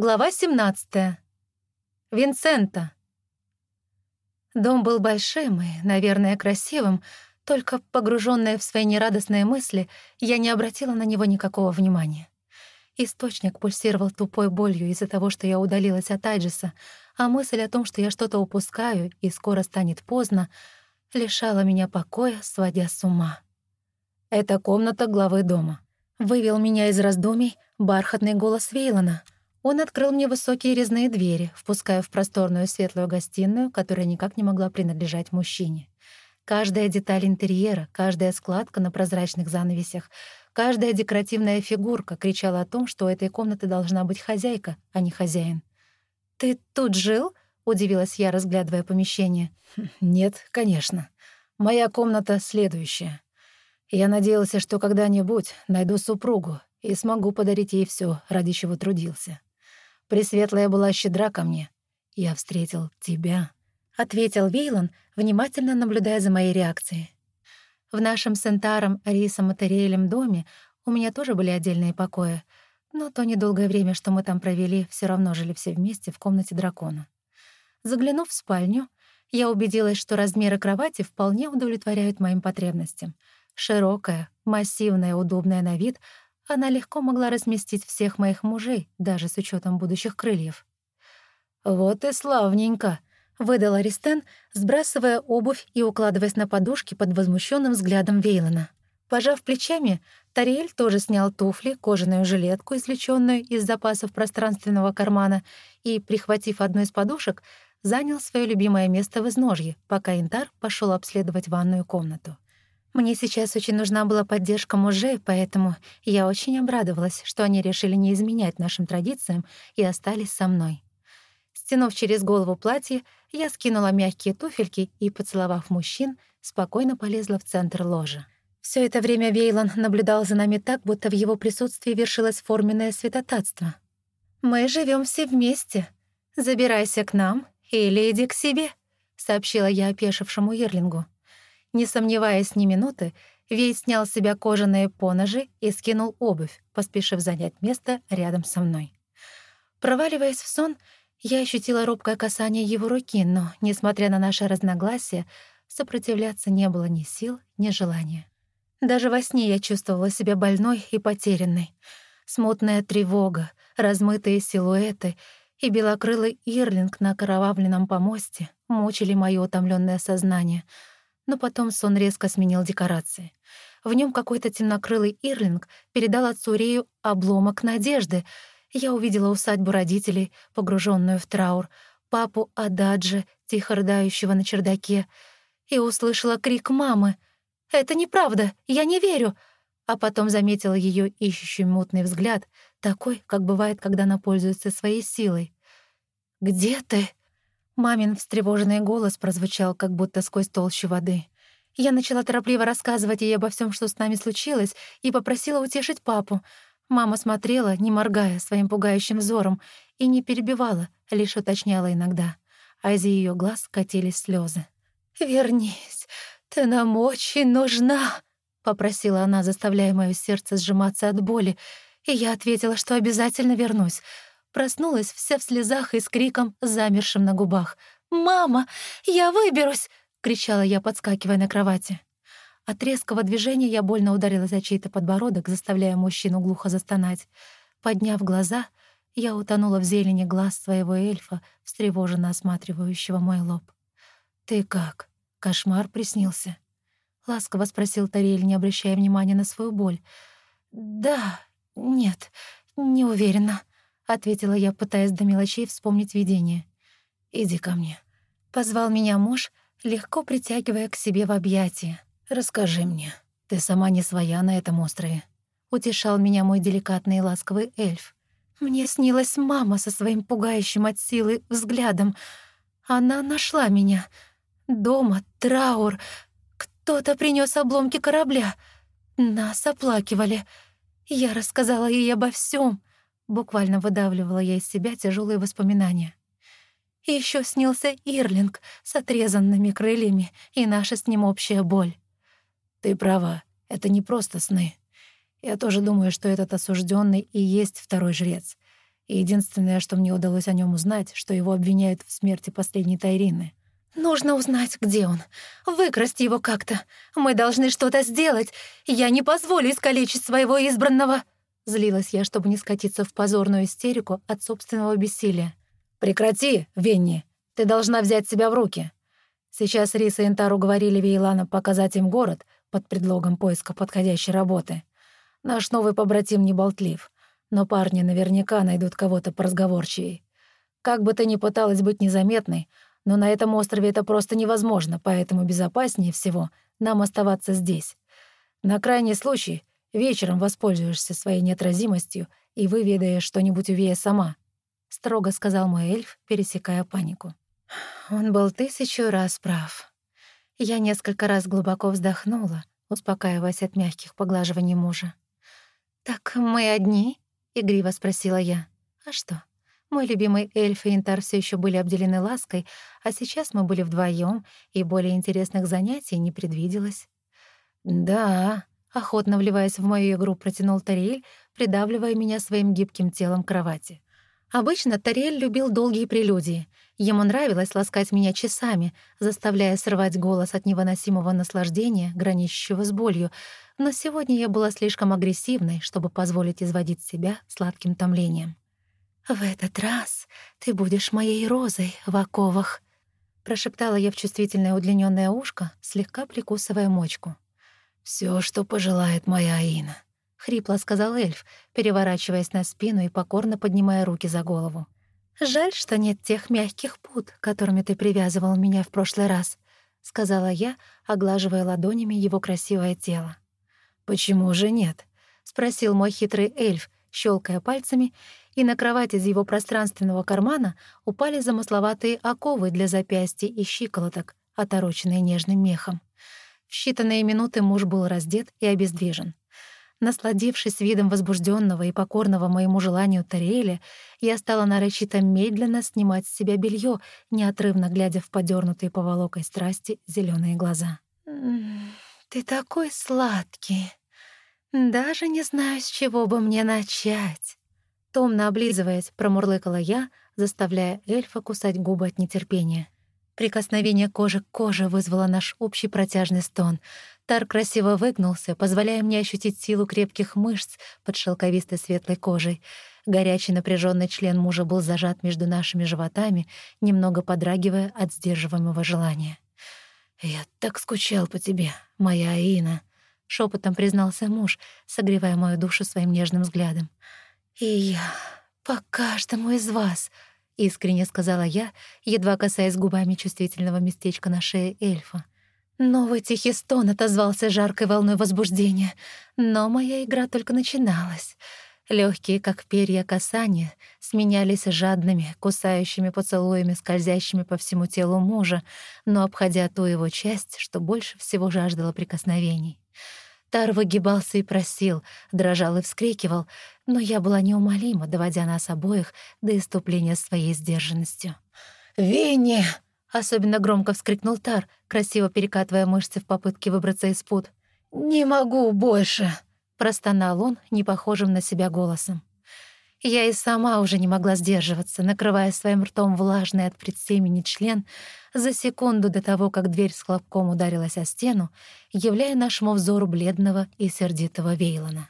Глава 17. Винсента. Дом был большим и, наверное, красивым, только погруженная в свои нерадостные мысли, я не обратила на него никакого внимания. Источник пульсировал тупой болью из-за того, что я удалилась от Айджиса, а мысль о том, что я что-то упускаю и скоро станет поздно, лишала меня покоя, сводя с ума. «Это комната главы дома», — вывел меня из раздумий бархатный голос Вейлона — он открыл мне высокие резные двери, впуская в просторную светлую гостиную, которая никак не могла принадлежать мужчине. Каждая деталь интерьера, каждая складка на прозрачных занавесях, каждая декоративная фигурка кричала о том, что у этой комнаты должна быть хозяйка, а не хозяин. «Ты тут жил?» — удивилась я, разглядывая помещение. «Хм, «Нет, конечно. Моя комната следующая. Я надеялся, что когда-нибудь найду супругу и смогу подарить ей все, ради чего трудился. Пресветлая была щедра ко мне. Я встретил тебя», — ответил Вейлон, внимательно наблюдая за моей реакцией. В нашем с Энтаром, Рисом и Терриэлем доме у меня тоже были отдельные покои, но то недолгое время, что мы там провели, все равно жили все вместе в комнате дракона. Заглянув в спальню, я убедилась, что размеры кровати вполне удовлетворяют моим потребностям. Широкая, массивная, удобная на вид — она легко могла разместить всех моих мужей, даже с учетом будущих крыльев. «Вот и славненько», — выдал Аристен, сбрасывая обувь и укладываясь на подушки под возмущенным взглядом Вейлона. Пожав плечами, Тариэль тоже снял туфли, кожаную жилетку, извлеченную из запасов пространственного кармана, и, прихватив одну из подушек, занял свое любимое место в изножье, пока Интар пошел обследовать ванную комнату. Мне сейчас очень нужна была поддержка мужей, поэтому я очень обрадовалась, что они решили не изменять нашим традициям и остались со мной. Стянув через голову платье, я скинула мягкие туфельки и, поцеловав мужчин, спокойно полезла в центр ложа. Все это время Вейлон наблюдал за нами так, будто в его присутствии вершилось форменное святотатство. «Мы живем все вместе. Забирайся к нам или иди к себе», — сообщила я опешившему Ирлингу. Не сомневаясь ни минуты, Вей снял с себя кожаные поножи и скинул обувь, поспешив занять место рядом со мной. Проваливаясь в сон, я ощутила робкое касание его руки, но, несмотря на наше разногласие, сопротивляться не было ни сил, ни желания. Даже во сне я чувствовала себя больной и потерянной. Смутная тревога, размытые силуэты и белокрылый ирлинг на кровавленном помосте мучили моё утомленное сознание — но потом сон резко сменил декорации. В нем какой-то темнокрылый Ирлинг передал отцу Рею обломок надежды. Я увидела усадьбу родителей, погруженную в траур, папу Ададжи, тихо рыдающего на чердаке, и услышала крик мамы. «Это неправда! Я не верю!» А потом заметила ее ищущий мутный взгляд, такой, как бывает, когда она пользуется своей силой. «Где ты?» Мамин встревоженный голос прозвучал, как будто сквозь толщу воды. Я начала торопливо рассказывать ей обо всем, что с нами случилось, и попросила утешить папу. Мама смотрела, не моргая, своим пугающим взором, и не перебивала, лишь уточняла иногда. А из ее глаз катились слезы. «Вернись, ты нам очень нужна», — попросила она, заставляя мое сердце сжиматься от боли, и я ответила, что обязательно вернусь — Проснулась вся в слезах и с криком, замершим на губах. «Мама, я выберусь!» — кричала я, подскакивая на кровати. От резкого движения я больно ударилась за чей-то подбородок, заставляя мужчину глухо застонать. Подняв глаза, я утонула в зелени глаз своего эльфа, встревоженно осматривающего мой лоб. «Ты как? Кошмар приснился?» — ласково спросил Тариэль, не обращая внимания на свою боль. «Да, нет, не уверена», ответила я, пытаясь до мелочей вспомнить видение. «Иди ко мне». Позвал меня муж, легко притягивая к себе в объятия. «Расскажи мне, ты сама не своя на этом острове», — утешал меня мой деликатный и ласковый эльф. Мне снилась мама со своим пугающим от силы взглядом. Она нашла меня. Дома траур. Кто-то принес обломки корабля. Нас оплакивали. Я рассказала ей обо всем. Буквально выдавливала я из себя тяжелые воспоминания. И еще снился Ирлинг с отрезанными крыльями и наша с ним общая боль. Ты права, это не просто сны. Я тоже думаю, что этот осужденный и есть второй жрец. единственное, что мне удалось о нем узнать, что его обвиняют в смерти последней Тайрины. «Нужно узнать, где он. Выкрасть его как-то. Мы должны что-то сделать. Я не позволю искалечить своего избранного!» Злилась я, чтобы не скатиться в позорную истерику от собственного бессилия. «Прекрати, Венни. Ты должна взять себя в руки. Сейчас Риса и Интар уговорили Вейлана показать им город под предлогом поиска подходящей работы. Наш новый побратим не болтлив, но парни наверняка найдут кого-то поразговорчивей. Как бы ты ни пыталась быть незаметной, но на этом острове это просто невозможно, поэтому безопаснее всего нам оставаться здесь. На крайний случай Вечером воспользуешься своей неотразимостью и выведаешь что-нибудь у сама», — строго сказал мой эльф, пересекая панику. Он был тысячу раз прав. Я несколько раз глубоко вздохнула, успокаиваясь от мягких поглаживаний мужа. «Так мы одни?» — игриво спросила я. «А что?» Мой любимый эльф и Интар все еще были обделены лаской, а сейчас мы были вдвоем, и более интересных занятий не предвиделось. «Да», Охотно вливаясь в мою игру, протянул Тариэль, придавливая меня своим гибким телом к кровати. Обычно Тариэль любил долгие прелюдии. Ему нравилось ласкать меня часами, заставляя срывать голос от невыносимого наслаждения, граничащего с болью, но сегодня я была слишком агрессивной, чтобы позволить изводить себя сладким томлением. «В этот раз ты будешь моей розой в оковах», — прошептала я в чувствительное удлиненное ушко, слегка прикусывая мочку. Все, что пожелает моя Аина», — хрипло сказал эльф, переворачиваясь на спину и покорно поднимая руки за голову. «Жаль, что нет тех мягких пут, которыми ты привязывал меня в прошлый раз», — сказала я, оглаживая ладонями его красивое тело. «Почему же нет?» — спросил мой хитрый эльф, щелкая пальцами, и на кровать из его пространственного кармана упали замысловатые оковы для запястья и щиколоток, отороченные нежным мехом. В считанные минуты муж был раздет и обездвижен. Насладившись видом возбужденного и покорного моему желанию Тариэля, я стала нарочито медленно снимать с себя белье, неотрывно глядя в подернутые поволокой страсти зеленые глаза. «Ты такой сладкий. Даже не знаю, с чего бы мне начать». Томно облизываясь, промурлыкала я, заставляя эльфа кусать губы от нетерпения. Прикосновение кожи к коже вызвало наш общий протяжный стон. Тар красиво выгнулся, позволяя мне ощутить силу крепких мышц под шелковистой светлой кожей. Горячий напряженный член мужа был зажат между нашими животами, немного подрагивая от сдерживаемого желания. «Я так скучал по тебе, моя Аина», — шепотом признался муж, согревая мою душу своим нежным взглядом. «И я по каждому из вас», — искренне сказала я, едва касаясь губами чувствительного местечка на шее эльфа. Новый тихий стон отозвался жаркой волной возбуждения, но моя игра только начиналась. Легкие, как перья касания, сменялись жадными, кусающими поцелуями, скользящими по всему телу мужа, но обходя ту его часть, что больше всего жаждала прикосновений. Тар выгибался и просил, дрожал и вскрикивал, но я была неумолима, доводя нас обоих до иступления своей сдержанностью. «Винни!» — особенно громко вскрикнул Тар, красиво перекатывая мышцы в попытке выбраться из пут. «Не могу больше!» — простонал он, не похожим на себя голосом. Я и сама уже не могла сдерживаться, накрывая своим ртом влажный от предсемени член за секунду до того, как дверь с хлопком ударилась о стену, являя нашему взору бледного и сердитого Вейлона.